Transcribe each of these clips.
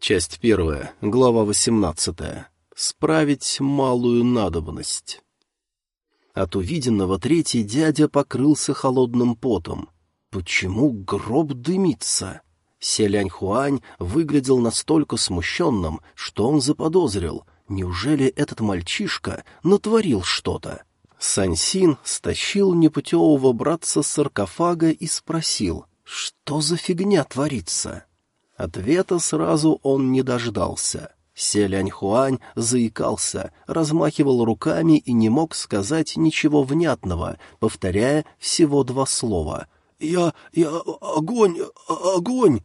Часть первая, глава восемнадцатая. Справить малую надобность. От увиденного третий дядя покрылся холодным потом. Почему гроб дымится? Селянь-Хуань выглядел настолько смущенным, что он заподозрил. Неужели этот мальчишка натворил что-то? Сансин стащил непутевого братца с саркофага и спросил, что за фигня творится? Ответа сразу он не дождался. Селянь-Хуань заикался, размахивал руками и не мог сказать ничего внятного, повторяя всего два слова. «Я... я... огонь... огонь!»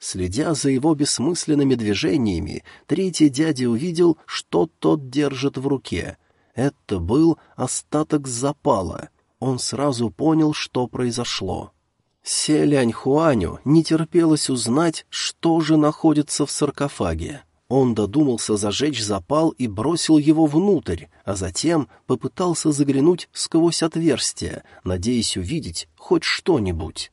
Следя за его бессмысленными движениями, третий дядя увидел, что тот держит в руке. Это был остаток запала. Он сразу понял, что произошло. Селянь Хуаню не терпелось узнать, что же находится в саркофаге. Он додумался зажечь запал и бросил его внутрь, а затем попытался заглянуть сквозь отверстие, надеясь увидеть хоть что-нибудь.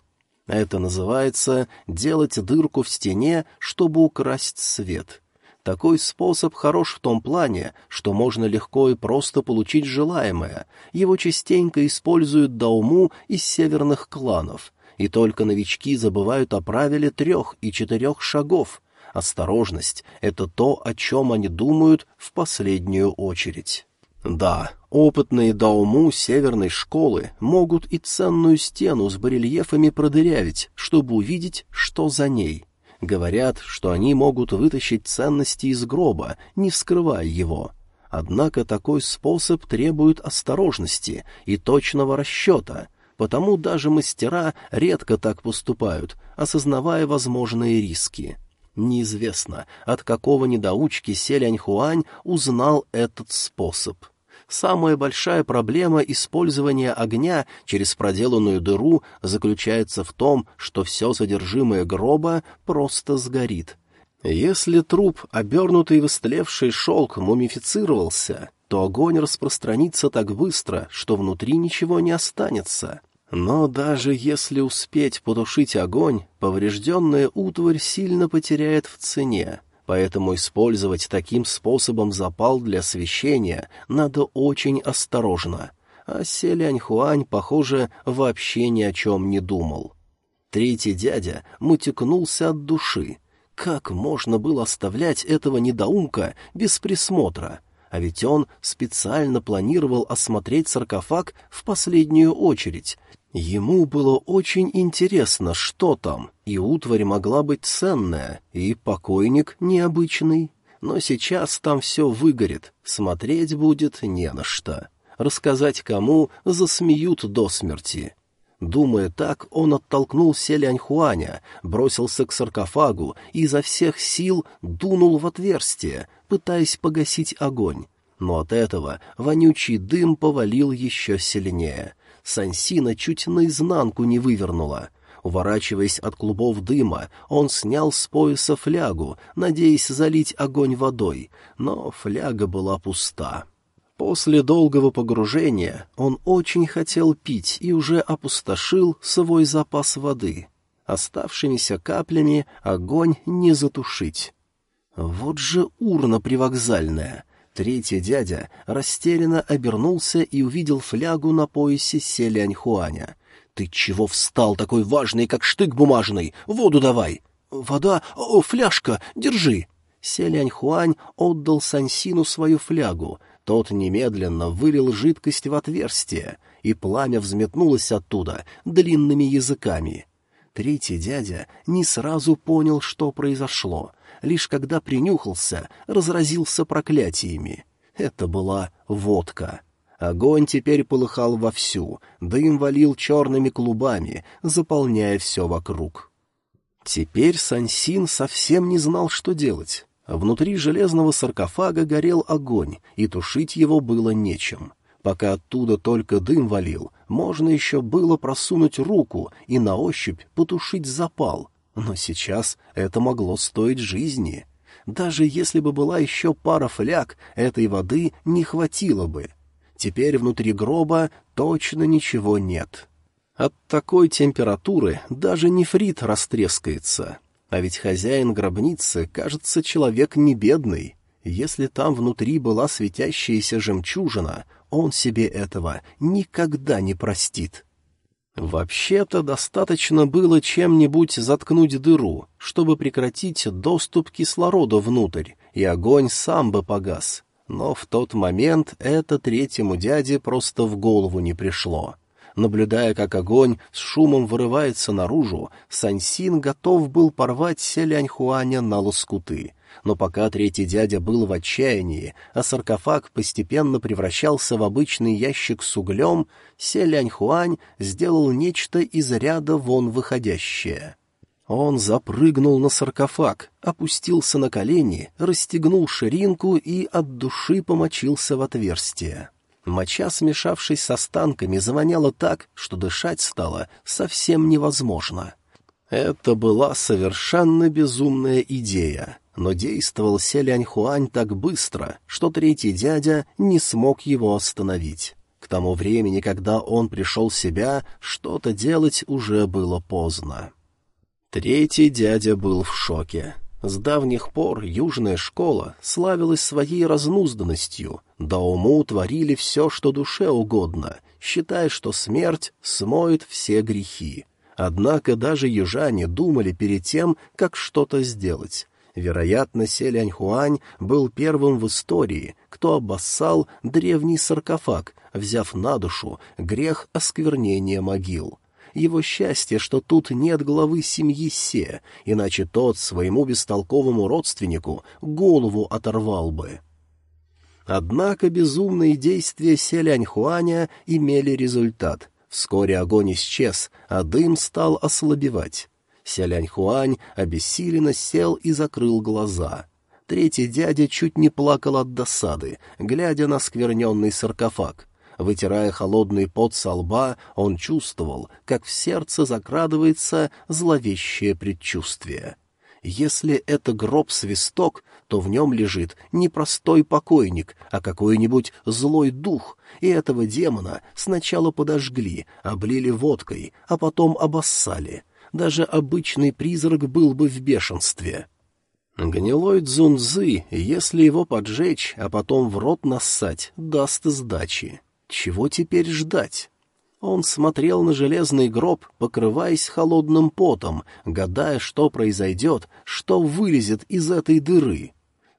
Это называется делать дырку в стене, чтобы украсть свет. Такой способ хорош в том плане, что можно легко и просто получить желаемое. Его частенько используют дауму из северных кланов, и только новички забывают о правиле трех и четырех шагов. Осторожность — это то, о чем они думают в последнюю очередь. Да, опытные дауму северной школы могут и ценную стену с барельефами продырявить, чтобы увидеть, что за ней. Говорят, что они могут вытащить ценности из гроба, не вскрывая его. Однако такой способ требует осторожности и точного расчета, потому даже мастера редко так поступают, осознавая возможные риски. Неизвестно, от какого недоучки Селянь-Хуань узнал этот способ. Самая большая проблема использования огня через проделанную дыру заключается в том, что все содержимое гроба просто сгорит. Если труп, обернутый в истлевший шелк, мумифицировался, то огонь распространится так быстро, что внутри ничего не останется. Но даже если успеть потушить огонь, поврежденная утварь сильно потеряет в цене, поэтому использовать таким способом запал для освещения надо очень осторожно. А Селянь-Хуань, похоже, вообще ни о чем не думал. Третий дядя мутикнулся от души. Как можно было оставлять этого недоумка без присмотра? А ведь он специально планировал осмотреть саркофаг в последнюю очередь. Ему было очень интересно, что там, и утварь могла быть ценная, и покойник необычный. Но сейчас там все выгорит, смотреть будет не на что. Рассказать кому засмеют до смерти. Думая так, он оттолкнул Селяньхуаня, бросился к саркофагу и изо всех сил дунул в отверстие, пытаясь погасить огонь. Но от этого вонючий дым повалил еще сильнее. Сансина чуть наизнанку не вывернула. Уворачиваясь от клубов дыма, он снял с пояса флягу, надеясь залить огонь водой, но фляга была пуста. После долгого погружения он очень хотел пить и уже опустошил свой запас воды. Оставшимися каплями огонь не затушить. Вот же урна привокзальная! Третий дядя растерянно обернулся и увидел флягу на поясе Селянь-Хуаня. «Ты чего встал такой важный, как штык бумажный? Воду давай!» «Вода? О, фляжка! Держи!» Селянь-Хуань отдал Сансину свою флягу — тот немедленно вылил жидкость в отверстие, и пламя взметнулось оттуда длинными языками. Третий дядя не сразу понял, что произошло, лишь когда принюхался, разразился проклятиями. Это была водка. Огонь теперь полыхал вовсю, дым валил черными клубами, заполняя все вокруг. Теперь Сансин совсем не знал, что делать. Внутри железного саркофага горел огонь, и тушить его было нечем. Пока оттуда только дым валил, можно еще было просунуть руку и на ощупь потушить запал, но сейчас это могло стоить жизни. Даже если бы была еще пара фляг, этой воды не хватило бы. Теперь внутри гроба точно ничего нет. От такой температуры даже нефрит растрескается. А ведь хозяин гробницы, кажется, человек не бедный. Если там внутри была светящаяся жемчужина, он себе этого никогда не простит. Вообще-то достаточно было чем-нибудь заткнуть дыру, чтобы прекратить доступ кислорода внутрь, и огонь сам бы погас. Но в тот момент это третьему дяде просто в голову не пришло. Наблюдая, как огонь с шумом вырывается наружу, Сансин готов был порвать Селяньхуаня на лоскуты. Но пока третий дядя был в отчаянии, а саркофаг постепенно превращался в обычный ящик с углем, Селяньхуань сделал нечто из ряда вон выходящее. Он запрыгнул на саркофаг, опустился на колени, расстегнул ширинку и от души помочился в отверстие. Моча, смешавшись с останками, завоняла так, что дышать стало совсем невозможно. Это была совершенно безумная идея, но действовал Селянь-Хуань так быстро, что третий дядя не смог его остановить. К тому времени, когда он пришел в себя, что-то делать уже было поздно. Третий дядя был в шоке. С давних пор южная школа славилась своей разнузданностью, да уму творили все, что душе угодно, считая, что смерть смоет все грехи. Однако даже южане думали перед тем, как что-то сделать. Вероятно, Селяньхуань был первым в истории, кто обоссал древний саркофаг, взяв на душу грех осквернения могил — его счастье, что тут нет главы семьи Се, иначе тот своему бестолковому родственнику голову оторвал бы. Однако безумные действия Селяньхуаня имели результат. Вскоре огонь исчез, а дым стал ослабевать. Селяньхуань обессиленно сел и закрыл глаза. Третий дядя чуть не плакал от досады, глядя на скверненный саркофаг — Вытирая холодный пот со лба, он чувствовал, как в сердце закрадывается зловещее предчувствие. Если это гроб-свисток, то в нем лежит не простой покойник, а какой-нибудь злой дух, и этого демона сначала подожгли, облили водкой, а потом обоссали. Даже обычный призрак был бы в бешенстве. Гнилой дзунзы, если его поджечь, а потом в рот нассать, даст сдачи. Чего теперь ждать? Он смотрел на железный гроб, покрываясь холодным потом, гадая, что произойдет, что вылезет из этой дыры.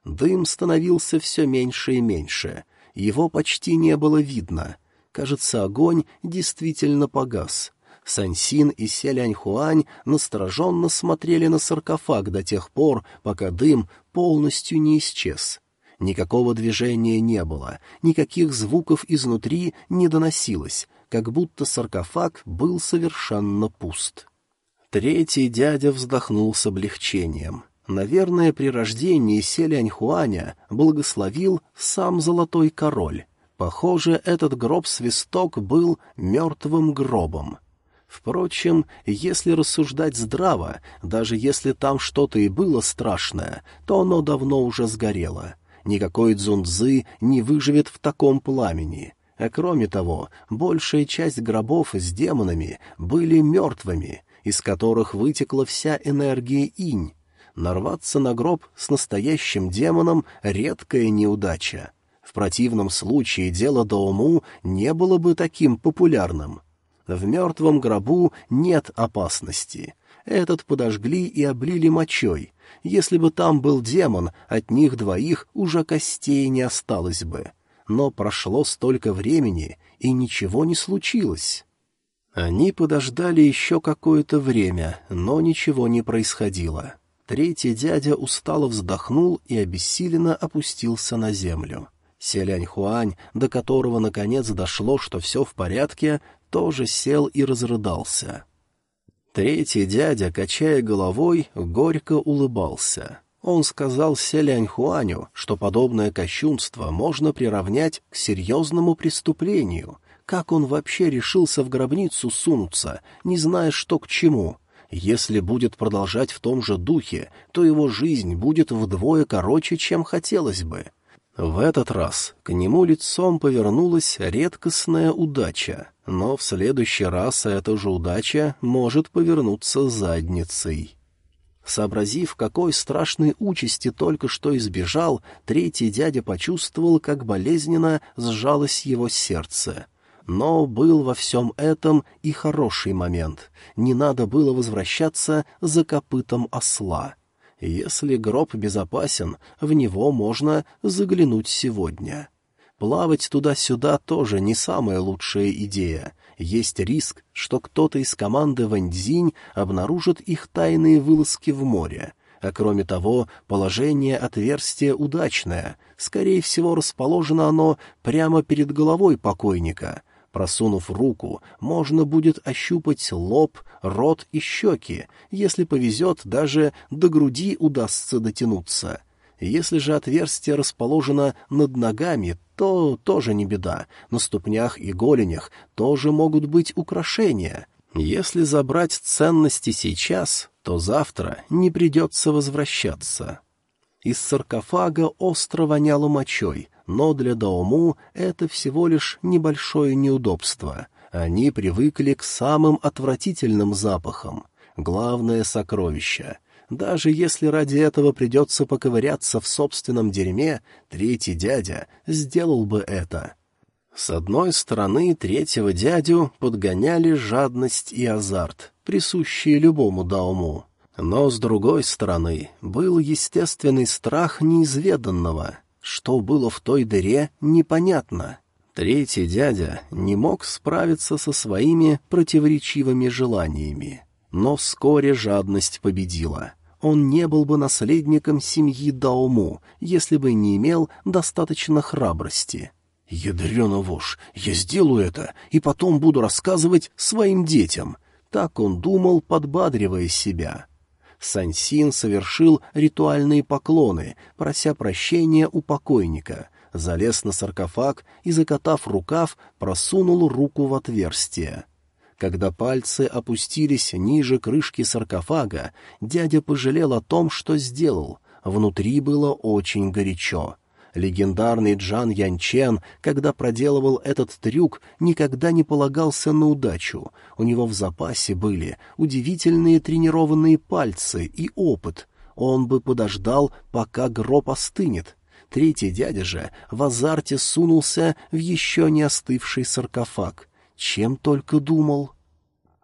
Дым становился все меньше и меньше. Его почти не было видно. Кажется, огонь действительно погас. Сансин и Селяньхуань настороженно смотрели на саркофаг до тех пор, пока дым полностью не исчез. Никакого движения не было, никаких звуков изнутри не доносилось, как будто саркофаг был совершенно пуст. Третий дядя вздохнул с облегчением. Наверное, при рождении Селяньхуаня благословил сам Золотой Король. Похоже, этот гроб-свисток был мертвым гробом. Впрочем, если рассуждать здраво, даже если там что-то и было страшное, то оно давно уже сгорело — Никакой дзунцзы не выживет в таком пламени. А кроме того, большая часть гробов с демонами были мертвыми, из которых вытекла вся энергия инь. Нарваться на гроб с настоящим демоном — редкая неудача. В противном случае дело Дауму не было бы таким популярным. В мертвом гробу нет опасности. Этот подожгли и облили мочой, если бы там был демон, от них двоих уже костей не осталось бы. Но прошло столько времени, и ничего не случилось. Они подождали еще какое-то время, но ничего не происходило. Третий дядя устало вздохнул и обессиленно опустился на землю. Селянь Хуань, до которого наконец дошло, что все в порядке, тоже сел и разрыдался. Третий дядя, качая головой, горько улыбался. Он сказал Селянь-Хуаню, что подобное кощунство можно приравнять к серьезному преступлению. Как он вообще решился в гробницу сунуться, не зная, что к чему? Если будет продолжать в том же духе, то его жизнь будет вдвое короче, чем хотелось бы. В этот раз к нему лицом повернулась редкостная удача, но в следующий раз эта же удача может повернуться задницей. Сообразив, какой страшной участи только что избежал, третий дядя почувствовал, как болезненно сжалось его сердце. Но был во всем этом и хороший момент. Не надо было возвращаться за копытом осла. Если гроб безопасен, в него можно заглянуть сегодня. Плавать туда-сюда тоже не самая лучшая идея есть риск, что кто-то из команды Ваньцзинь обнаружит их тайные вылазки в море. А кроме того, положение отверстия удачное. Скорее всего, расположено оно прямо перед головой покойника. Просунув руку, можно будет ощупать лоб, рот и щеки. Если повезет, даже до груди удастся дотянуться. Если же отверстие расположено над ногами, то тоже не беда. На ступнях и голенях тоже могут быть украшения. Если забрать ценности сейчас, то завтра не придется возвращаться. Из саркофага остро воняло мочой, но для Даому это всего лишь небольшое неудобство. Они привыкли к самым отвратительным запахам. Главное сокровище — даже если ради этого придется поковыряться в собственном дерьме, третий дядя сделал бы это. С одной стороны, третьего дядю подгоняли жадность и азарт, присущие любому дауму. Но с другой стороны, был естественный страх неизведанного. Что было в той дыре, непонятно. Третий дядя не мог справиться со своими противоречивыми желаниями. Но вскоре жадность победила он не был бы наследником семьи Даому, если бы не имел достаточно храбрости. «Ядрена вошь, я сделаю это, и потом буду рассказывать своим детям», — так он думал, подбадривая себя. Сансин совершил ритуальные поклоны, прося прощения у покойника, залез на саркофаг и, закатав рукав, просунул руку в отверстие. Когда пальцы опустились ниже крышки саркофага, дядя пожалел о том, что сделал. Внутри было очень горячо. Легендарный Джан Янчен, когда проделывал этот трюк, никогда не полагался на удачу. У него в запасе были удивительные тренированные пальцы и опыт. Он бы подождал, пока гроб остынет. Третий дядя же в азарте сунулся в еще не остывший саркофаг. Чем только думал.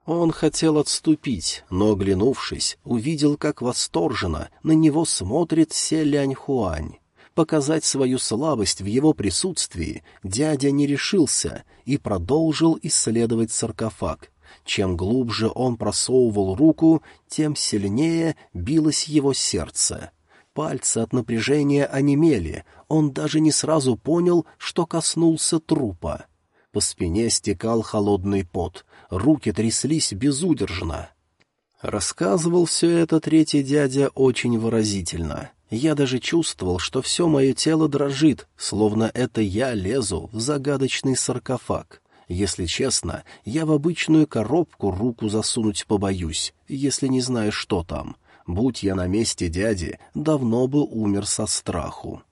Он хотел отступить, но, оглянувшись, увидел, как восторженно на него смотрит Селянь Хуань. Показать свою слабость в его присутствии дядя не решился и продолжил исследовать саркофаг. Чем глубже он просовывал руку, тем сильнее билось его сердце. Пальцы от напряжения онемели, он даже не сразу понял, что коснулся трупа. По спине стекал холодный пот, руки тряслись безудержно. Рассказывал все это третий дядя очень выразительно. Я даже чувствовал, что все мое тело дрожит, словно это я лезу в загадочный саркофаг. Если честно, я в обычную коробку руку засунуть побоюсь, если не знаю, что там. Будь я на месте дяди, давно бы умер со страху.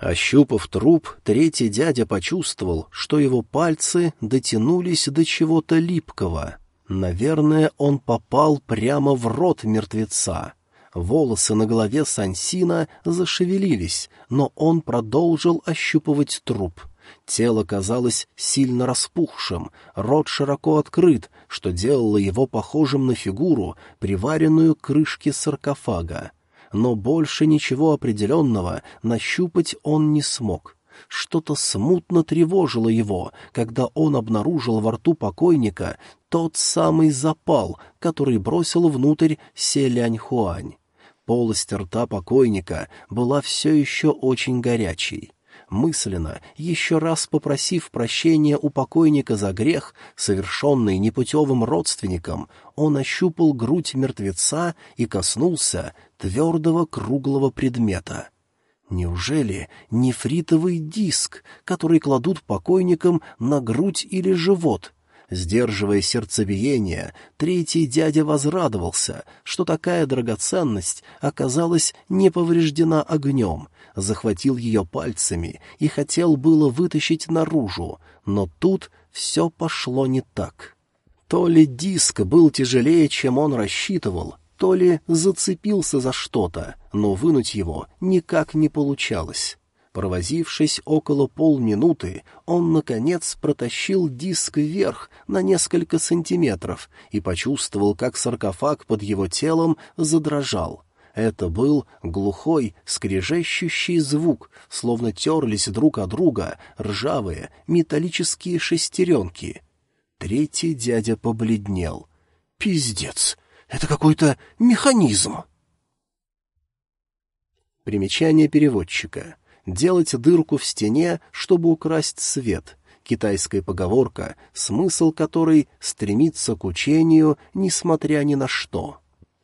Ощупав труп, третий дядя почувствовал, что его пальцы дотянулись до чего-то липкого. Наверное, он попал прямо в рот мертвеца. Волосы на голове Сансина зашевелились, но он продолжил ощупывать труп. Тело казалось сильно распухшим, рот широко открыт, что делало его похожим на фигуру, приваренную к крышке саркофага но больше ничего определенного нащупать он не смог. Что-то смутно тревожило его, когда он обнаружил во рту покойника тот самый запал, который бросил внутрь Селянь-Хуань. Полость рта покойника была все еще очень горячей мысленно, еще раз попросив прощения у покойника за грех, совершенный непутевым родственником, он ощупал грудь мертвеца и коснулся твердого круглого предмета. Неужели нефритовый диск, который кладут покойникам на грудь или живот — Сдерживая сердцебиение, третий дядя возрадовался, что такая драгоценность оказалась не повреждена огнем, захватил ее пальцами и хотел было вытащить наружу, но тут все пошло не так. То ли диск был тяжелее, чем он рассчитывал, то ли зацепился за что-то, но вынуть его никак не получалось. Провозившись около полминуты, он, наконец, протащил диск вверх на несколько сантиметров и почувствовал, как саркофаг под его телом задрожал. Это был глухой, скрежещущий звук, словно терлись друг о друга ржавые металлические шестеренки. Третий дядя побледнел. «Пиздец! Это какой-то механизм!» Примечание переводчика делать дырку в стене, чтобы украсть свет. Китайская поговорка, смысл которой стремится к учению, несмотря ни на что.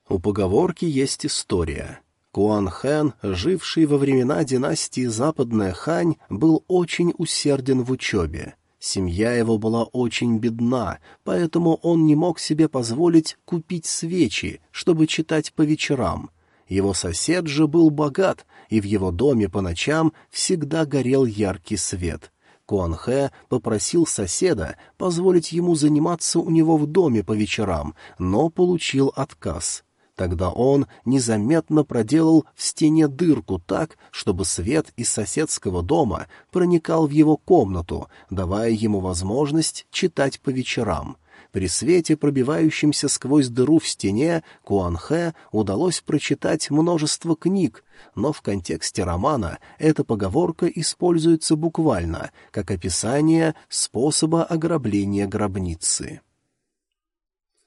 У поговорки есть история. Куан Хэн, живший во времена династии Западная Хань, был очень усерден в учебе. Семья его была очень бедна, поэтому он не мог себе позволить купить свечи, чтобы читать по вечерам. Его сосед же был богат, и в его доме по ночам всегда горел яркий свет. Куанхэ попросил соседа позволить ему заниматься у него в доме по вечерам, но получил отказ. Тогда он незаметно проделал в стене дырку так, чтобы свет из соседского дома проникал в его комнату, давая ему возможность читать по вечерам. При свете, пробивающемся сквозь дыру в стене, Куанхэ удалось прочитать множество книг, но в контексте романа эта поговорка используется буквально, как описание способа ограбления гробницы.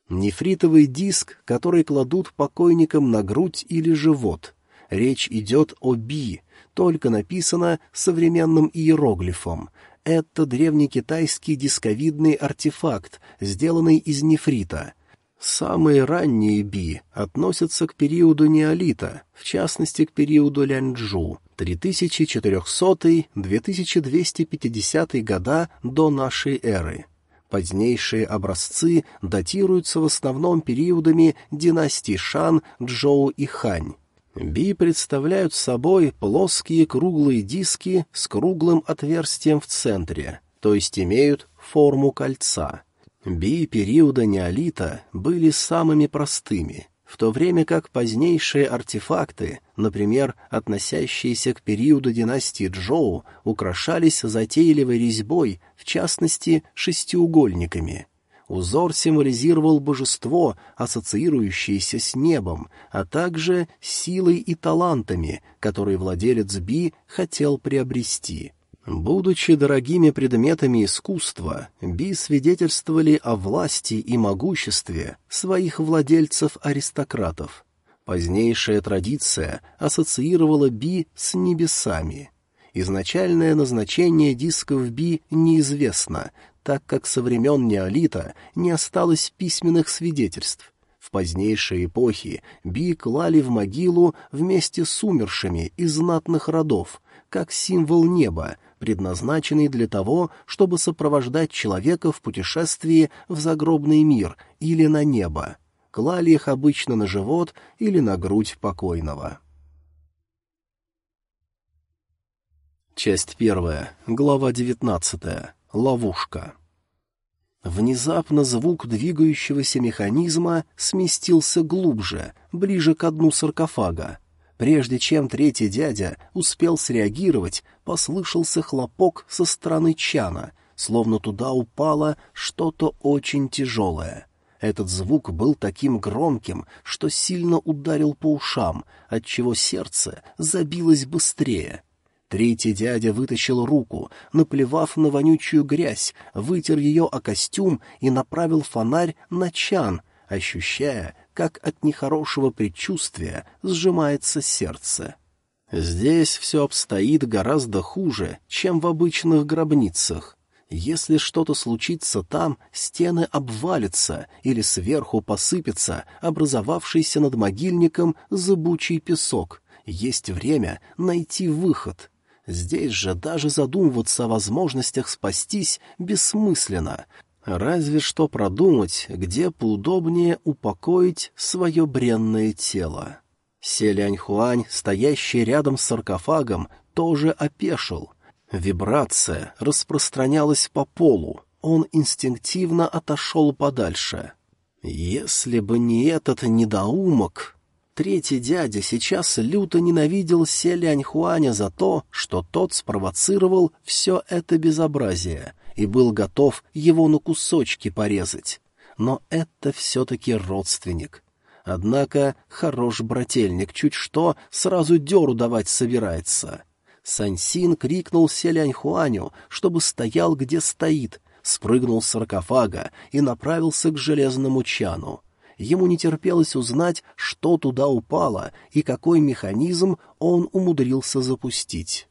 Нефритовый диск, который кладут покойникам на грудь или живот. Речь идет о би, только написано современным иероглифом, это древнекитайский дисковидный артефакт, сделанный из нефрита. Самые ранние би относятся к периоду неолита, в частности к периоду Ляньчжу, 3400-2250 года до нашей эры. Позднейшие образцы датируются в основном периодами династий Шан, Джоу и Хань. Би представляют собой плоские круглые диски с круглым отверстием в центре, то есть имеют форму кольца. Би периода неолита были самыми простыми, в то время как позднейшие артефакты, например, относящиеся к периоду династии Джоу, украшались затейливой резьбой, в частности, шестиугольниками. Узор символизировал божество, ассоциирующееся с небом, а также силой и талантами, которые владелец Би хотел приобрести. Будучи дорогими предметами искусства, Би свидетельствовали о власти и могуществе своих владельцев-аристократов. Позднейшая традиция ассоциировала Би с небесами. Изначальное назначение дисков Би неизвестно, так как со времен неолита не осталось письменных свидетельств. В позднейшие эпохи Би клали в могилу вместе с умершими из знатных родов, как символ неба, предназначенный для того, чтобы сопровождать человека в путешествии в загробный мир или на небо. Клали их обычно на живот или на грудь покойного. Часть первая, глава девятнадцатая. Ловушка. Внезапно звук двигающегося механизма сместился глубже, ближе к дну саркофага. Прежде чем третий дядя успел среагировать, послышался хлопок со стороны чана, словно туда упало что-то очень тяжелое. Этот звук был таким громким, что сильно ударил по ушам, отчего сердце забилось быстрее — Третий дядя вытащил руку, наплевав на вонючую грязь, вытер ее о костюм и направил фонарь на чан, ощущая, как от нехорошего предчувствия сжимается сердце. Здесь все обстоит гораздо хуже, чем в обычных гробницах. Если что-то случится там, стены обвалятся или сверху посыпется образовавшийся над могильником зыбучий песок. Есть время найти выход. Здесь же даже задумываться о возможностях спастись бессмысленно. Разве что продумать, где поудобнее упокоить свое бренное тело. Селянь-Хуань, стоящий рядом с саркофагом, тоже опешил. Вибрация распространялась по полу. Он инстинктивно отошел подальше. Если бы не этот недоумок... Третий дядя сейчас люто ненавидел Селяньхуаня за то, что тот спровоцировал все это безобразие и был готов его на кусочки порезать. Но это все-таки родственник. Однако хорош брательник, чуть что, сразу деру давать собирается. Сансин крикнул Селяньхуаню, чтобы стоял, где стоит, спрыгнул с саркофага и направился к железному чану. Ему не терпелось узнать, что туда упало и какой механизм он умудрился запустить.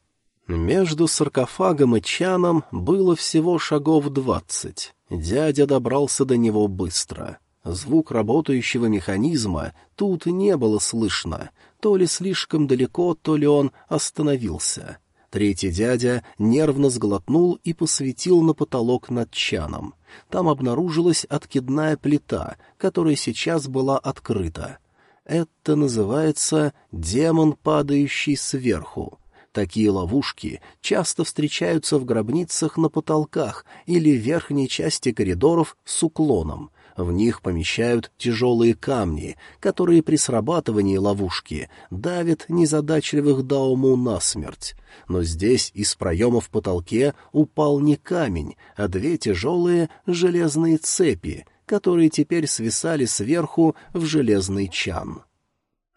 Между саркофагом и чаном было всего шагов двадцать. Дядя добрался до него быстро. Звук работающего механизма тут не было слышно, то ли слишком далеко, то ли он остановился. Третий дядя нервно сглотнул и посветил на потолок над чаном. Там обнаружилась откидная плита, которая сейчас была открыта. Это называется «демон, падающий сверху». Такие ловушки часто встречаются в гробницах на потолках или верхней части коридоров с уклоном — в них помещают тяжелые камни, которые при срабатывании ловушки давят незадачливых дауму насмерть. Но здесь из проема в потолке упал не камень, а две тяжелые железные цепи, которые теперь свисали сверху в железный чан.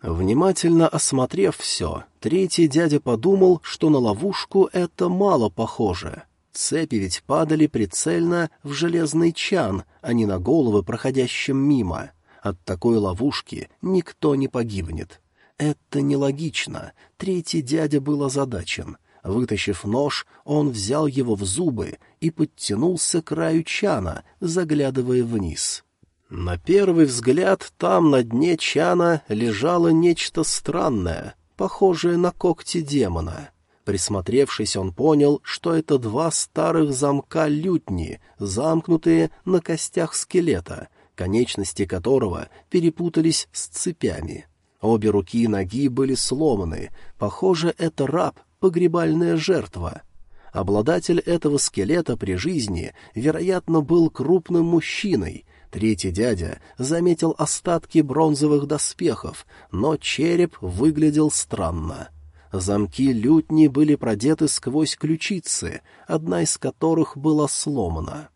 Внимательно осмотрев все, третий дядя подумал, что на ловушку это мало похоже — Цепи ведь падали прицельно в железный чан, а не на головы проходящим мимо. От такой ловушки никто не погибнет. Это нелогично. Третий дядя был озадачен. Вытащив нож, он взял его в зубы и подтянулся к краю чана, заглядывая вниз. На первый взгляд там на дне чана лежало нечто странное, похожее на когти демона. Присмотревшись, он понял, что это два старых замка лютни, замкнутые на костях скелета, конечности которого перепутались с цепями. Обе руки и ноги были сломаны. Похоже, это раб, погребальная жертва. Обладатель этого скелета при жизни, вероятно, был крупным мужчиной. Третий дядя заметил остатки бронзовых доспехов, но череп выглядел странно. Замки лютни были продеты сквозь ключицы, одна из которых была сломана.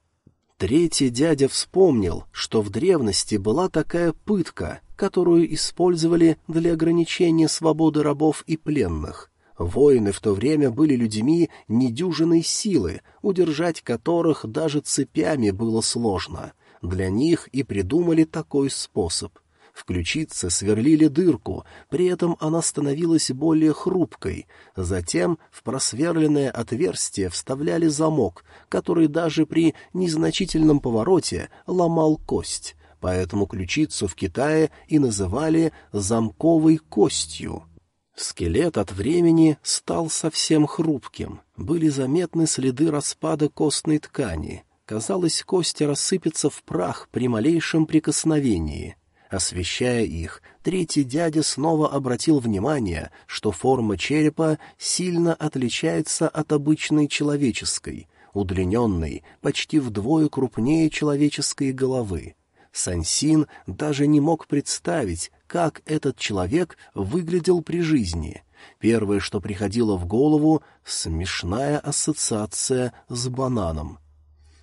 Третий дядя вспомнил, что в древности была такая пытка, которую использовали для ограничения свободы рабов и пленных. Воины в то время были людьми недюжиной силы, удержать которых даже цепями было сложно. Для них и придумали такой способ — в ключице сверлили дырку, при этом она становилась более хрупкой. Затем в просверленное отверстие вставляли замок, который даже при незначительном повороте ломал кость. Поэтому ключицу в Китае и называли «замковой костью». Скелет от времени стал совсем хрупким. Были заметны следы распада костной ткани. Казалось, кости рассыпятся в прах при малейшем прикосновении. Освещая их, третий дядя снова обратил внимание, что форма черепа сильно отличается от обычной человеческой, удлиненной почти вдвое крупнее человеческой головы. Сансин даже не мог представить, как этот человек выглядел при жизни. Первое, что приходило в голову — смешная ассоциация с бананом —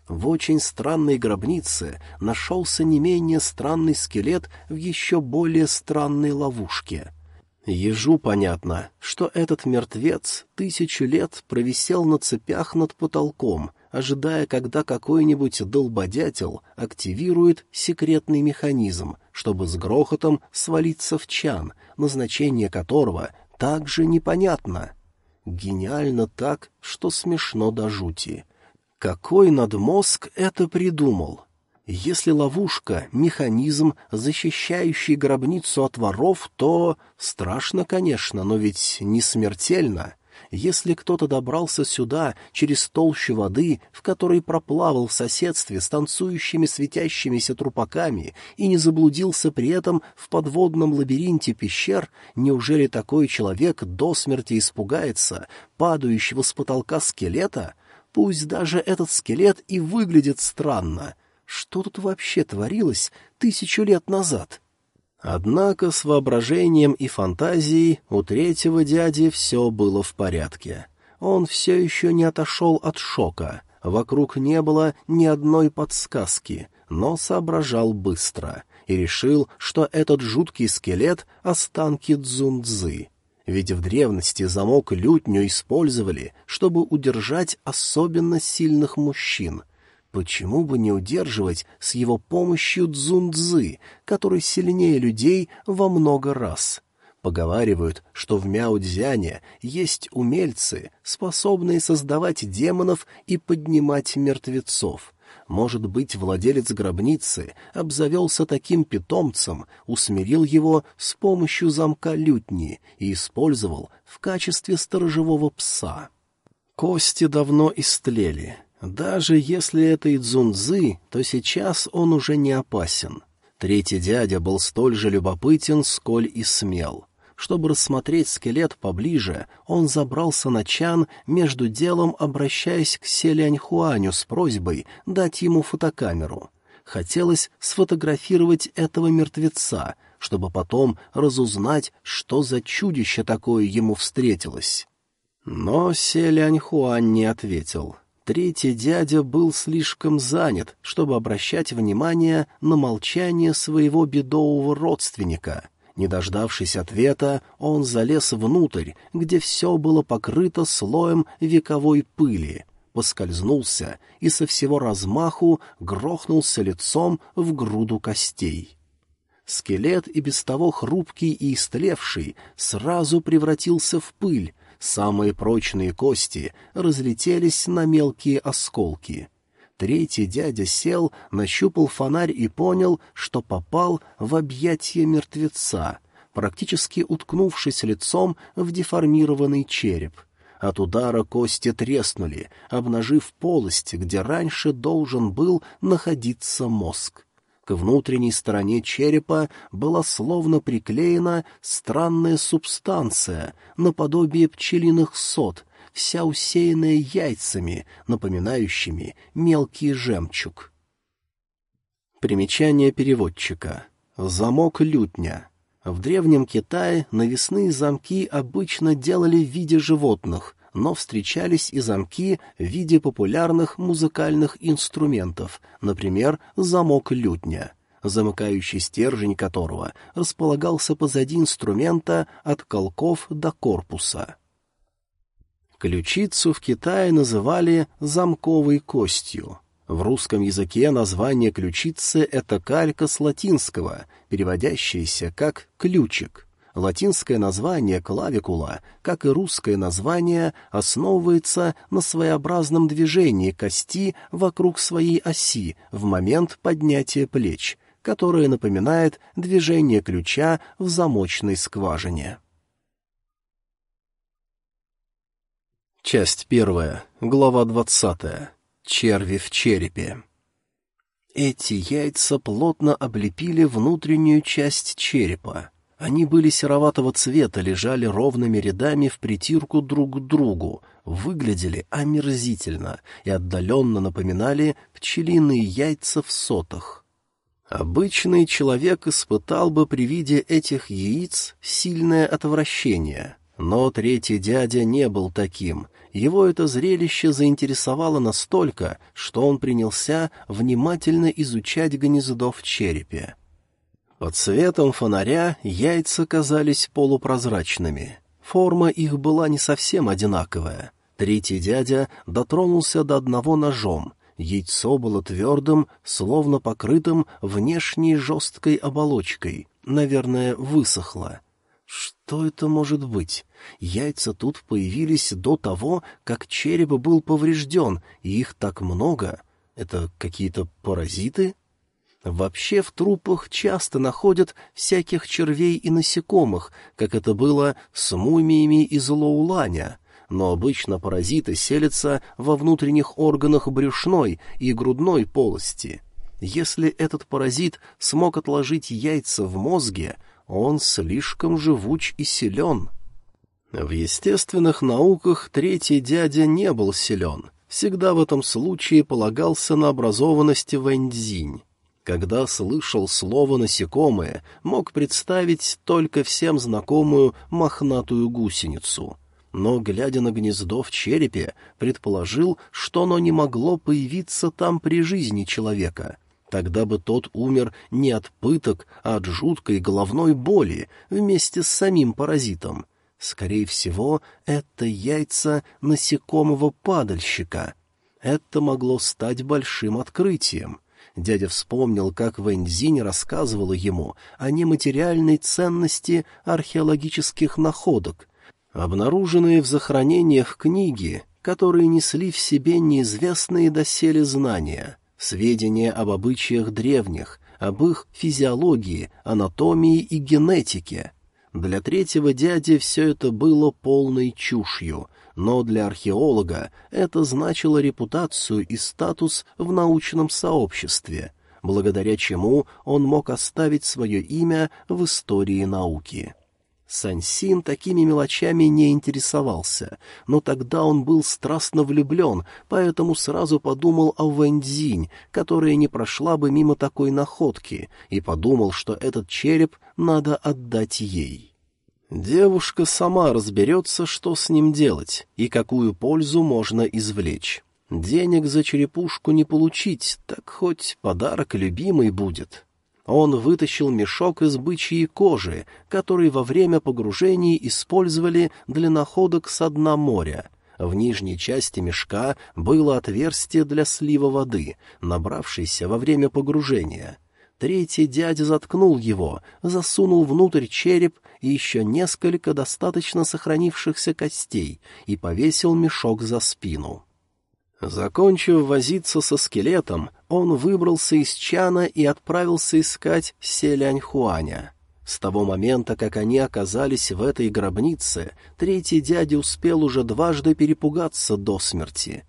в очень странной гробнице нашелся не менее странный скелет в еще более странной ловушке. Ежу понятно, что этот мертвец тысячу лет провисел на цепях над потолком, ожидая, когда какой-нибудь долбодятел активирует секретный механизм, чтобы с грохотом свалиться в чан, назначение которого также непонятно. Гениально так, что смешно до жути. Какой надмозг это придумал? Если ловушка — механизм, защищающий гробницу от воров, то страшно, конечно, но ведь не смертельно. Если кто-то добрался сюда через толщу воды, в которой проплавал в соседстве с танцующими светящимися трупаками и не заблудился при этом в подводном лабиринте пещер, неужели такой человек до смерти испугается падающего с потолка скелета — Пусть даже этот скелет и выглядит странно. Что тут вообще творилось тысячу лет назад? Однако с воображением и фантазией у третьего дяди все было в порядке. Он все еще не отошел от шока. Вокруг не было ни одной подсказки, но соображал быстро и решил, что этот жуткий скелет — останки Цзунцзы. Ведь в древности замок лютню использовали, чтобы удержать особенно сильных мужчин. Почему бы не удерживать с его помощью Цзунцзы, который сильнее людей во много раз? Поговаривают, что в Мяудзяне есть умельцы, способные создавать демонов и поднимать мертвецов. Может быть, владелец гробницы обзавелся таким питомцем, усмирил его с помощью замка лютни и использовал в качестве сторожевого пса. Кости давно истлели. Даже если это и Цзунцзы, то сейчас он уже не опасен. Третий дядя был столь же любопытен, сколь и смел — чтобы рассмотреть скелет поближе, он забрался на чан, между делом обращаясь к Селяньхуаню с просьбой дать ему фотокамеру. Хотелось сфотографировать этого мертвеца, чтобы потом разузнать, что за чудище такое ему встретилось. Но Селяньхуань не ответил. Третий дядя был слишком занят, чтобы обращать внимание на молчание своего бедового родственника — не дождавшись ответа, он залез внутрь, где все было покрыто слоем вековой пыли, поскользнулся и со всего размаху грохнулся лицом в груду костей. Скелет, и без того хрупкий и истлевший, сразу превратился в пыль, самые прочные кости разлетелись на мелкие осколки. Третий дядя сел, нащупал фонарь и понял, что попал в объятия мертвеца, практически уткнувшись лицом в деформированный череп. От удара кости треснули, обнажив полость, где раньше должен был находиться мозг. К внутренней стороне черепа была словно приклеена странная субстанция, наподобие пчелиных сот — вся усеянная яйцами, напоминающими мелкий жемчуг. Примечание переводчика. Замок лютня. В Древнем Китае навесные замки обычно делали в виде животных, но встречались и замки в виде популярных музыкальных инструментов, например, замок лютня замыкающий стержень которого располагался позади инструмента от колков до корпуса. Ключицу в Китае называли «замковой костью». В русском языке название ключицы — это калька с латинского, переводящееся как «ключик». Латинское название клавикула, как и русское название, основывается на своеобразном движении кости вокруг своей оси в момент поднятия плеч, которое напоминает движение ключа в замочной скважине. Часть первая, глава двадцатая. Черви в черепе. Эти яйца плотно облепили внутреннюю часть черепа. Они были сероватого цвета, лежали ровными рядами в притирку друг к другу, выглядели омерзительно и отдаленно напоминали пчелиные яйца в сотах. Обычный человек испытал бы при виде этих яиц сильное отвращение — но третий дядя не был таким. Его это зрелище заинтересовало настолько, что он принялся внимательно изучать гнездо в черепе. Под светом фонаря яйца казались полупрозрачными. Форма их была не совсем одинаковая. Третий дядя дотронулся до одного ножом. Яйцо было твердым, словно покрытым внешней жесткой оболочкой. Наверное, высохло. Что это может быть? Яйца тут появились до того, как череп был поврежден, и их так много. Это какие-то паразиты? Вообще в трупах часто находят всяких червей и насекомых, как это было с мумиями из Лоуланя. Но обычно паразиты селятся во внутренних органах брюшной и грудной полости. Если этот паразит смог отложить яйца в мозге, он слишком живуч и силен. В естественных науках третий дядя не был силен. всегда в этом случае полагался на образованность Вэньцзинь. Когда слышал слово «насекомое», мог представить только всем знакомую мохнатую гусеницу. Но, глядя на гнездо в черепе, предположил, что оно не могло появиться там при жизни человека. Тогда бы тот умер не от пыток, а от жуткой головной боли вместе с самим паразитом. Скорее всего, это яйца насекомого падальщика. Это могло стать большим открытием. Дядя вспомнил, как Вэньзинь рассказывала ему о нематериальной ценности археологических находок, обнаруженные в захоронениях книги, которые несли в себе неизвестные доселе знания, сведения об обычаях древних, об их физиологии, анатомии и генетике. Для третьего дяди все это было полной чушью, но для археолога это значило репутацию и статус в научном сообществе, благодаря чему он мог оставить свое имя в истории науки. Сансин такими мелочами не интересовался, но тогда он был страстно влюблен, поэтому сразу подумал о Вэньцзинь, которая не прошла бы мимо такой находки, и подумал, что этот череп надо отдать ей. Девушка сама разберется, что с ним делать и какую пользу можно извлечь. Денег за черепушку не получить, так хоть подарок любимый будет. Он вытащил мешок из бычьей кожи, который во время погружений использовали для находок со дна моря. В нижней части мешка было отверстие для слива воды, набравшейся во время погружения. Третий дядя заткнул его, засунул внутрь череп и еще несколько достаточно сохранившихся костей и повесил мешок за спину. Закончив возиться со скелетом, он выбрался из чана и отправился искать Селяньхуаня. С того момента, как они оказались в этой гробнице, третий дядя успел уже дважды перепугаться до смерти.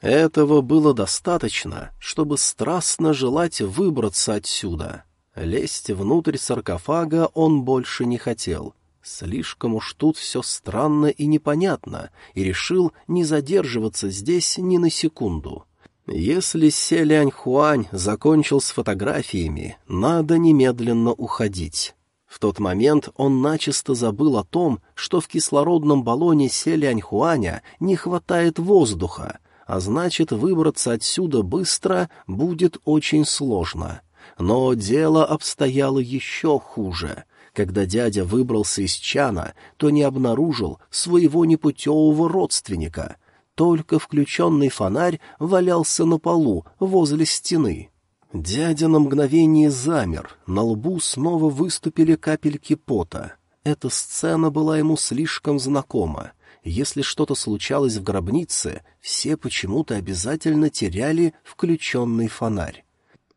Этого было достаточно, чтобы страстно желать выбраться отсюда. Лезть внутрь саркофага он больше не хотел. Слишком уж тут все странно и непонятно, и решил не задерживаться здесь ни на секунду. Если Селянь Хуань закончил с фотографиями, надо немедленно уходить. В тот момент он начисто забыл о том, что в кислородном баллоне Селянь Хуаня не хватает воздуха, а значит, выбраться отсюда быстро будет очень сложно. Но дело обстояло еще хуже. Когда дядя выбрался из чана, то не обнаружил своего непутевого родственника. Только включенный фонарь валялся на полу возле стены. Дядя на мгновение замер, на лбу снова выступили капельки пота. Эта сцена была ему слишком знакома. Если что-то случалось в гробнице, все почему-то обязательно теряли включенный фонарь.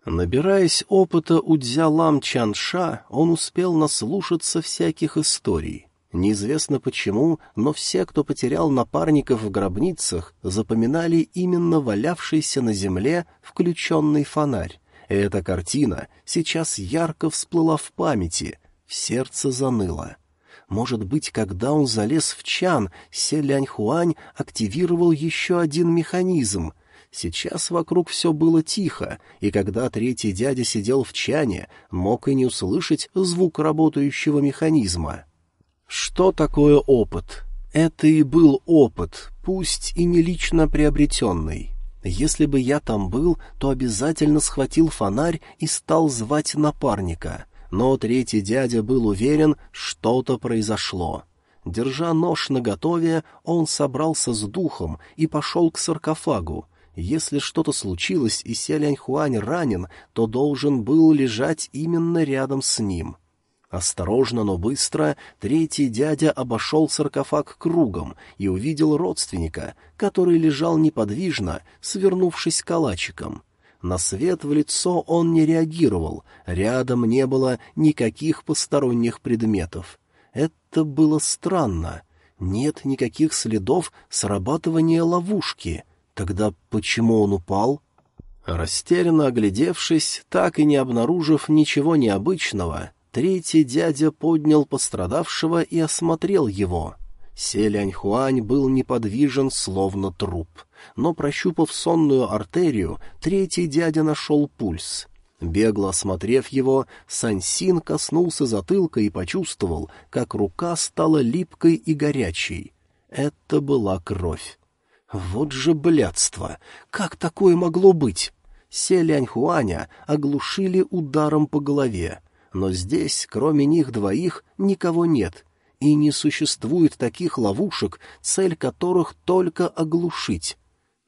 Набираясь опыта у Дзялам Чанша, он успел наслушаться всяких историй. Неизвестно почему, но все, кто потерял напарников в гробницах, запоминали именно валявшийся на земле включенный фонарь. Эта картина сейчас ярко всплыла в памяти, в сердце заныло. Может быть, когда он залез в чан, Селянь-Хуань активировал еще один механизм. Сейчас вокруг все было тихо, и когда третий дядя сидел в чане, мог и не услышать звук работающего механизма. Что такое опыт? Это и был опыт, пусть и не лично приобретенный. Если бы я там был, то обязательно схватил фонарь и стал звать напарника но третий дядя был уверен, что-то произошло. Держа нож наготове, он собрался с духом и пошел к саркофагу. Если что-то случилось и Селянь-Хуань ранен, то должен был лежать именно рядом с ним. Осторожно, но быстро третий дядя обошел саркофаг кругом и увидел родственника, который лежал неподвижно, свернувшись калачиком. На свет в лицо он не реагировал, рядом не было никаких посторонних предметов. Это было странно. Нет никаких следов срабатывания ловушки. Тогда почему он упал? Растерянно оглядевшись, так и не обнаружив ничего необычного, третий дядя поднял пострадавшего и осмотрел его. Селянь-Хуань был неподвижен, словно труп. Но, прощупав сонную артерию, третий дядя нашел пульс. Бегло осмотрев его, Сансин коснулся затылка и почувствовал, как рука стала липкой и горячей. Это была кровь. Вот же блядство! Как такое могло быть? Селянь-Хуаня оглушили ударом по голове. Но здесь, кроме них двоих, никого нет, и не существует таких ловушек, цель которых только оглушить.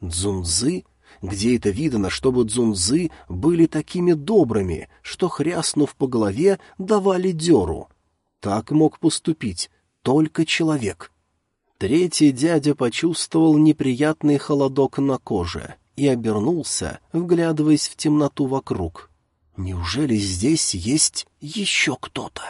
Дзунзы? Где это видно, чтобы дзунзы были такими добрыми, что, хряснув по голове, давали дёру? Так мог поступить только человек. Третий дядя почувствовал неприятный холодок на коже и обернулся, вглядываясь в темноту вокруг. Неужели здесь есть еще кто-то?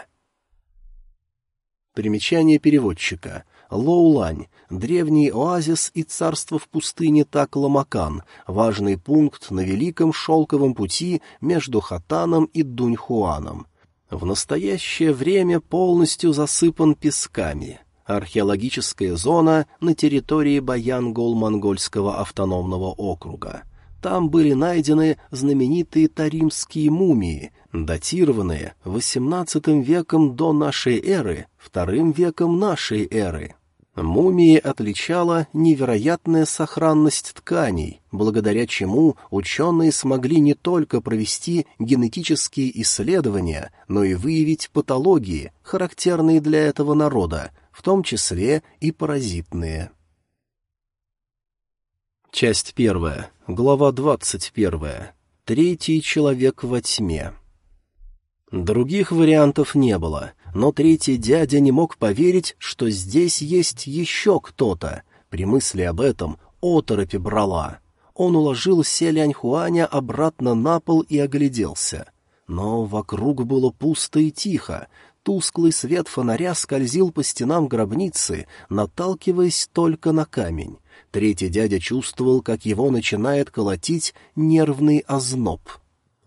Примечание переводчика. Лоулань — древний оазис и царство в пустыне Такламакан, важный пункт на Великом Шелковом пути между Хатаном и Дуньхуаном. В настоящее время полностью засыпан песками. Археологическая зона на территории Баян-Гол-Монгольского автономного округа. Там были найдены знаменитые таримские мумии, датированные XVIII веком до нашей эры, вторым веком нашей эры. Мумии отличала невероятная сохранность тканей, благодаря чему ученые смогли не только провести генетические исследования, но и выявить патологии, характерные для этого народа, в том числе и паразитные. Часть первая. Глава двадцать первая. Третий человек во тьме. Других вариантов не было, но третий дядя не мог поверить, что здесь есть еще кто-то. При мысли об этом оторопи брала. Он уложил Селянь-Хуаня обратно на пол и огляделся. Но вокруг было пусто и тихо. Тусклый свет фонаря скользил по стенам гробницы, наталкиваясь только на камень. Третий дядя чувствовал, как его начинает колотить нервный озноб.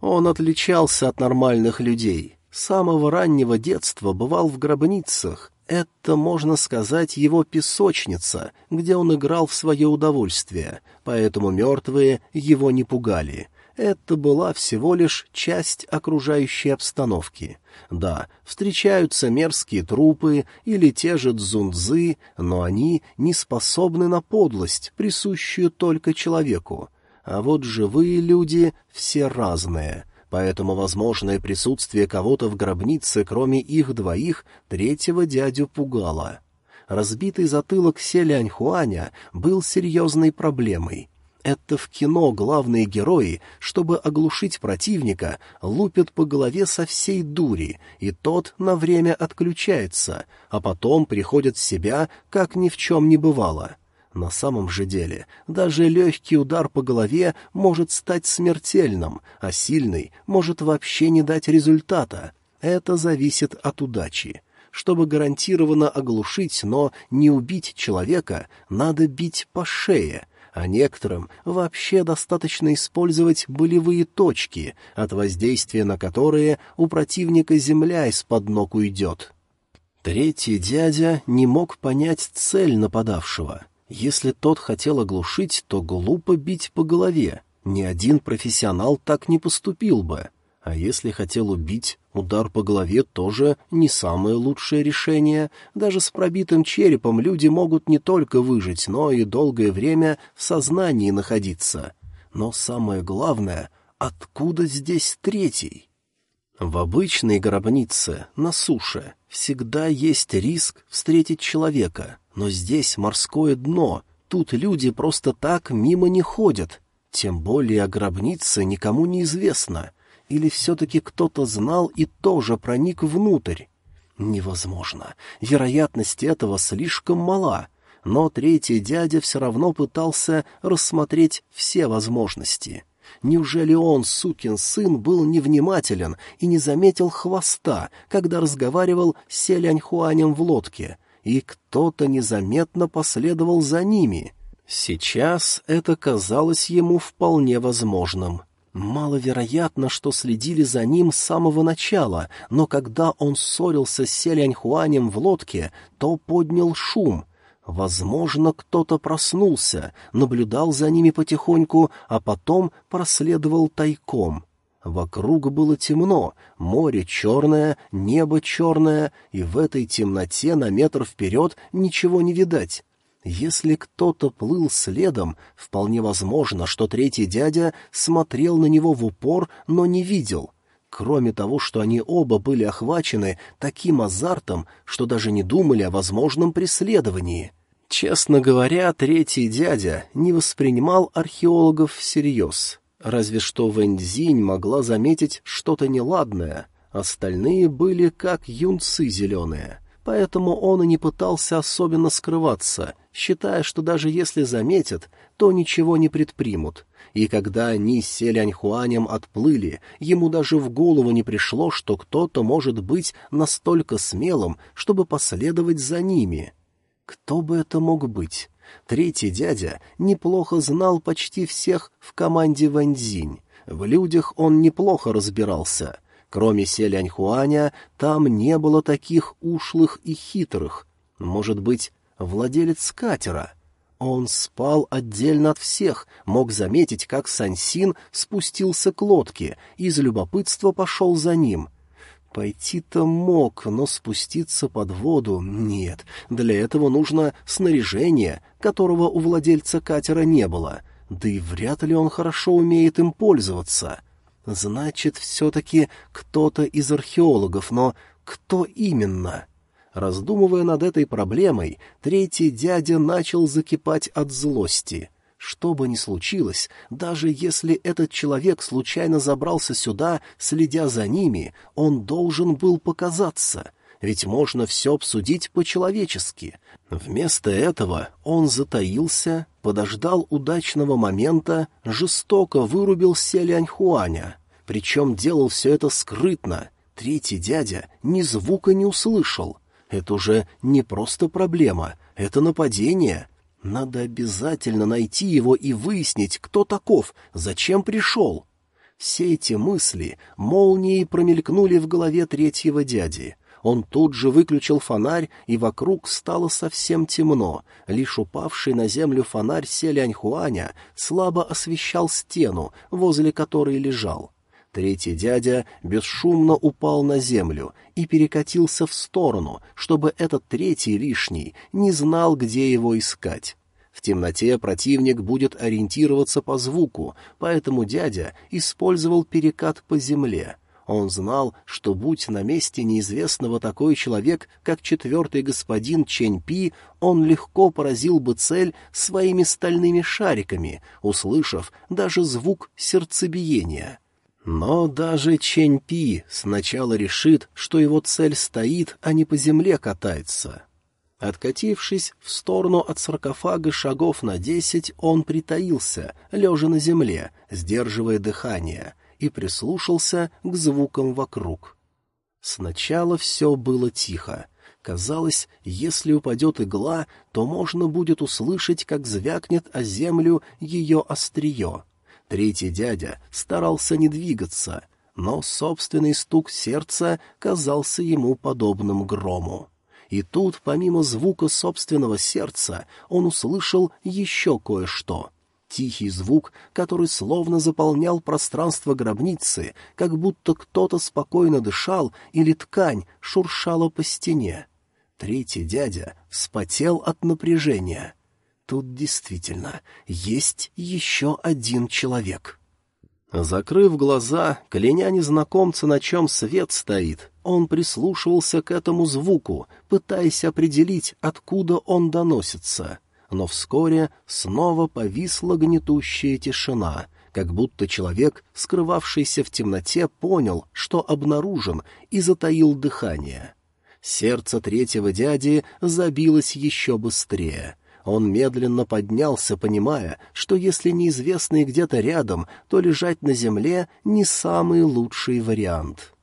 Он отличался от нормальных людей. С самого раннего детства бывал в гробницах. Это, можно сказать, его песочница, где он играл в свое удовольствие, поэтому мертвые его не пугали. Это была всего лишь часть окружающей обстановки. Да, встречаются мерзкие трупы или те же дзунзы, но они не способны на подлость, присущую только человеку. А вот живые люди все разные, поэтому возможное присутствие кого-то в гробнице, кроме их двоих, третьего дядю пугало. Разбитый затылок Селяньхуаня был серьезной проблемой — это в кино главные герои, чтобы оглушить противника, лупят по голове со всей дури, и тот на время отключается, а потом приходит в себя, как ни в чем не бывало. На самом же деле, даже легкий удар по голове может стать смертельным, а сильный может вообще не дать результата. Это зависит от удачи. Чтобы гарантированно оглушить, но не убить человека, надо бить по шее — а некоторым вообще достаточно использовать болевые точки, от воздействия на которые у противника земля из-под ног уйдет. Третий дядя не мог понять цель нападавшего. Если тот хотел оглушить, то глупо бить по голове. Ни один профессионал так не поступил бы. А если хотел убить, удар по голове тоже не самое лучшее решение. Даже с пробитым черепом люди могут не только выжить, но и долгое время в сознании находиться. Но самое главное, откуда здесь третий? В обычной гробнице, на суше, всегда есть риск встретить человека, но здесь морское дно, тут люди просто так мимо не ходят. Тем более о гробнице никому не известно — или все-таки кто-то знал и тоже проник внутрь? Невозможно. Вероятность этого слишком мала. Но третий дядя все равно пытался рассмотреть все возможности. Неужели он, сукин сын, был невнимателен и не заметил хвоста, когда разговаривал с Селяньхуанем в лодке, и кто-то незаметно последовал за ними? Сейчас это казалось ему вполне возможным. Маловероятно, что следили за ним с самого начала, но когда он ссорился с Селяньхуанем в лодке, то поднял шум. Возможно, кто-то проснулся, наблюдал за ними потихоньку, а потом проследовал тайком. Вокруг было темно, море черное, небо черное, и в этой темноте на метр вперед ничего не видать. Если кто-то плыл следом, вполне возможно, что третий дядя смотрел на него в упор, но не видел. Кроме того, что они оба были охвачены таким азартом, что даже не думали о возможном преследовании. Честно говоря, третий дядя не воспринимал археологов всерьез. Разве что Вэньцзинь могла заметить что-то неладное, остальные были как юнцы зеленые. Поэтому он и не пытался особенно скрываться, считая, что даже если заметят, то ничего не предпримут. И когда они с Селяньхуанем отплыли, ему даже в голову не пришло, что кто-то может быть настолько смелым, чтобы последовать за ними. Кто бы это мог быть? Третий дядя неплохо знал почти всех в команде Ваньцзинь. В людях он неплохо разбирался. Кроме Селяньхуаня, там не было таких ушлых и хитрых. Может быть, владелец катера? Он спал отдельно от всех, мог заметить, как Сансин спустился к лодке и из любопытства пошел за ним. Пойти-то мог, но спуститься под воду — нет. Для этого нужно снаряжение, которого у владельца катера не было. Да и вряд ли он хорошо умеет им пользоваться. Значит, все-таки кто-то из археологов, но кто именно? Раздумывая над этой проблемой, третий дядя начал закипать от злости — что бы ни случилось, даже если этот человек случайно забрался сюда, следя за ними, он должен был показаться, ведь можно все обсудить по-человечески. Вместо этого он затаился, подождал удачного момента, жестоко вырубил Селяньхуаня, причем делал все это скрытно. Третий дядя ни звука не услышал. Это уже не просто проблема, это нападение — надо обязательно найти его и выяснить, кто таков, зачем пришел. Все эти мысли молнией промелькнули в голове третьего дяди. Он тут же выключил фонарь, и вокруг стало совсем темно. Лишь упавший на землю фонарь Селяньхуаня слабо освещал стену, возле которой лежал. Третий дядя бесшумно упал на землю и перекатился в сторону, чтобы этот третий лишний не знал, где его искать. В темноте противник будет ориентироваться по звуку, поэтому дядя использовал перекат по земле. Он знал, что будь на месте неизвестного такой человек, как четвертый господин Чень Пи, он легко поразил бы цель своими стальными шариками, услышав даже звук сердцебиения. Но даже Чень Пи сначала решит, что его цель стоит, а не по земле катается. Откатившись в сторону от саркофага шагов на десять, он притаился, лежа на земле, сдерживая дыхание, и прислушался к звукам вокруг. Сначала все было тихо. Казалось, если упадет игла, то можно будет услышать, как звякнет о землю ее острие. Третий дядя старался не двигаться, но собственный стук сердца казался ему подобным грому. И тут, помимо звука собственного сердца, он услышал еще кое-что. Тихий звук, который словно заполнял пространство гробницы, как будто кто-то спокойно дышал или ткань шуршала по стене. Третий дядя вспотел от напряжения — Тут действительно есть еще один человек. Закрыв глаза, кляня незнакомца, на чем свет стоит, он прислушивался к этому звуку, пытаясь определить, откуда он доносится. Но вскоре снова повисла гнетущая тишина, как будто человек, скрывавшийся в темноте, понял, что обнаружен, и затаил дыхание. Сердце третьего дяди забилось еще быстрее — он медленно поднялся, понимая, что если неизвестный где-то рядом, то лежать на земле — не самый лучший вариант.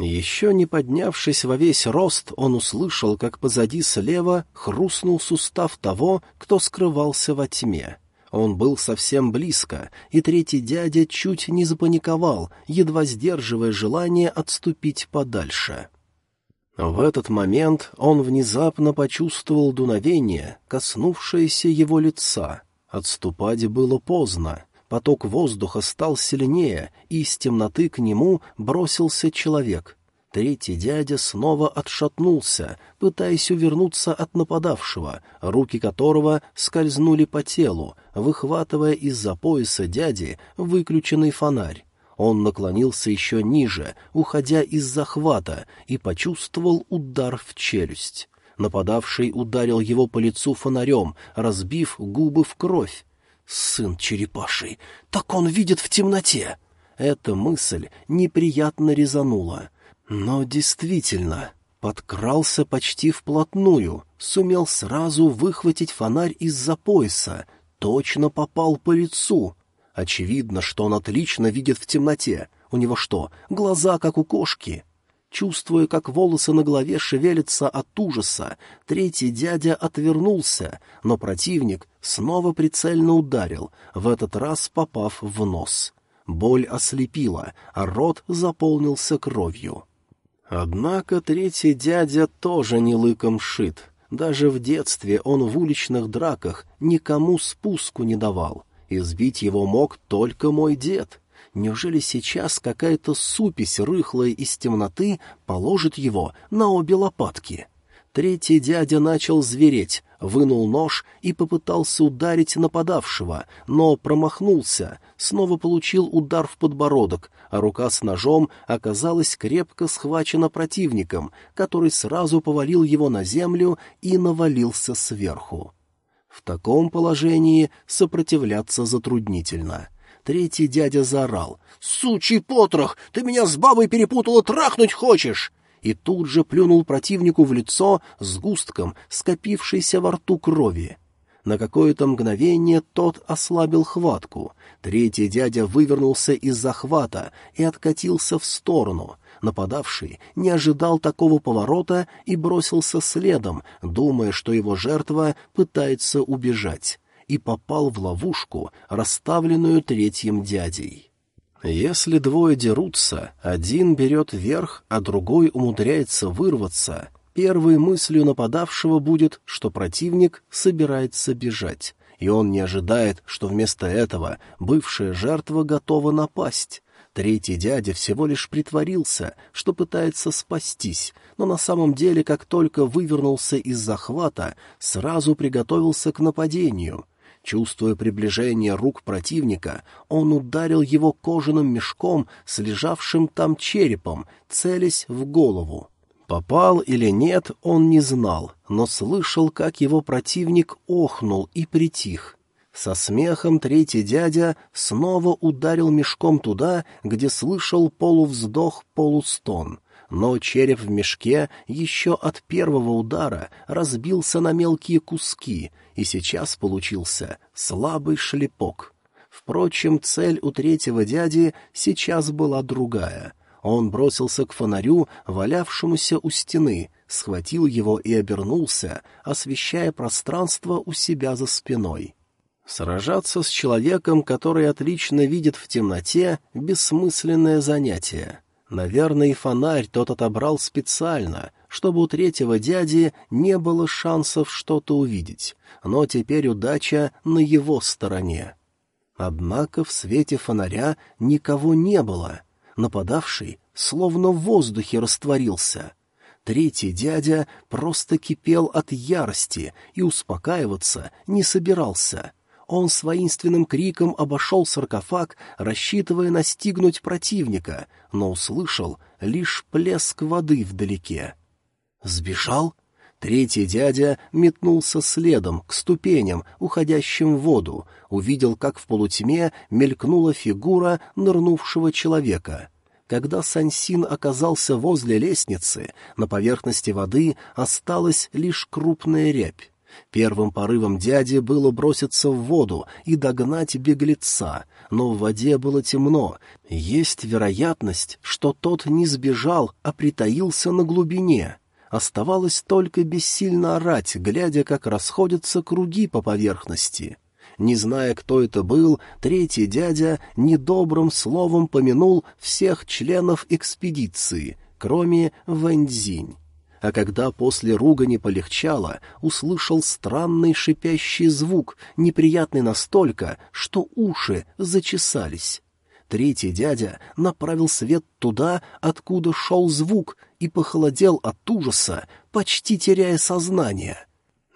Еще не поднявшись во весь рост, он услышал, как позади слева хрустнул сустав того, кто скрывался во тьме. Он был совсем близко, и третий дядя чуть не запаниковал, едва сдерживая желание отступить подальше. В этот момент он внезапно почувствовал дуновение, коснувшееся его лица. Отступать было поздно. Поток воздуха стал сильнее, и из темноты к нему бросился человек. Третий дядя снова отшатнулся, пытаясь увернуться от нападавшего, руки которого скользнули по телу, выхватывая из-за пояса дяди выключенный фонарь. Он наклонился еще ниже, уходя из захвата, и почувствовал удар в челюсть. Нападавший ударил его по лицу фонарем, разбив губы в кровь. «Сын черепаший! Так он видит в темноте!» Эта мысль неприятно резанула. Но действительно, подкрался почти вплотную, сумел сразу выхватить фонарь из-за пояса, точно попал по лицу. Очевидно, что он отлично видит в темноте. У него что, глаза, как у кошки? Чувствуя, как волосы на голове шевелятся от ужаса, третий дядя отвернулся, но противник снова прицельно ударил, в этот раз попав в нос. Боль ослепила, а рот заполнился кровью. Однако третий дядя тоже не лыком шит. Даже в детстве он в уличных драках никому спуску не давал. Избить его мог только мой дед. Неужели сейчас какая-то супись рыхлая из темноты положит его на обе лопатки? Третий дядя начал звереть, вынул нож и попытался ударить нападавшего, но промахнулся, снова получил удар в подбородок, а рука с ножом оказалась крепко схвачена противником, который сразу повалил его на землю и навалился сверху. В таком положении сопротивляться затруднительно — Третий дядя заорал. «Сучий потрох! Ты меня с бабой перепутала, трахнуть хочешь!» И тут же плюнул противнику в лицо сгустком скопившейся во рту крови. На какое-то мгновение тот ослабил хватку. Третий дядя вывернулся из захвата и откатился в сторону. Нападавший не ожидал такого поворота и бросился следом, думая, что его жертва пытается убежать и попал в ловушку, расставленную третьим дядей. Если двое дерутся, один берет верх, а другой умудряется вырваться, первой мыслью нападавшего будет, что противник собирается бежать, и он не ожидает, что вместо этого бывшая жертва готова напасть. Третий дядя всего лишь притворился, что пытается спастись, но на самом деле, как только вывернулся из захвата, сразу приготовился к нападению. Чувствуя приближение рук противника, он ударил его кожаным мешком с лежавшим там черепом, целясь в голову. Попал или нет, он не знал, но слышал, как его противник охнул и притих. Со смехом третий дядя снова ударил мешком туда, где слышал полувздох-полустон — но череп в мешке еще от первого удара разбился на мелкие куски, и сейчас получился слабый шлепок. Впрочем, цель у третьего дяди сейчас была другая. Он бросился к фонарю, валявшемуся у стены, схватил его и обернулся, освещая пространство у себя за спиной. Сражаться с человеком, который отлично видит в темноте, — бессмысленное занятие. Наверное, и фонарь тот отобрал специально, чтобы у третьего дяди не было шансов что-то увидеть, но теперь удача на его стороне. Однако в свете фонаря никого не было. Нападавший словно в воздухе растворился. Третий дядя просто кипел от ярости и успокаиваться не собирался — он с воинственным криком обошел саркофаг, рассчитывая настигнуть противника, но услышал лишь плеск воды вдалеке. Сбежал? Третий дядя метнулся следом, к ступеням, уходящим в воду, увидел, как в полутьме мелькнула фигура нырнувшего человека. Когда Сансин оказался возле лестницы, на поверхности воды осталась лишь крупная рябь. Первым порывом дяди было броситься в воду и догнать беглеца, но в воде было темно. Есть вероятность, что тот не сбежал, а притаился на глубине. Оставалось только бессильно орать, глядя, как расходятся круги по поверхности. Не зная, кто это был, третий дядя недобрым словом помянул всех членов экспедиции, кроме Вэньцзинь. А когда после ругани полегчало, услышал странный шипящий звук, неприятный настолько, что уши зачесались. Третий дядя направил свет туда, откуда шел звук, и похолодел от ужаса, почти теряя сознание.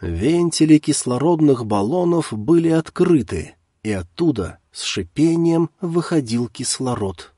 Вентили кислородных баллонов были открыты, и оттуда с шипением выходил кислород.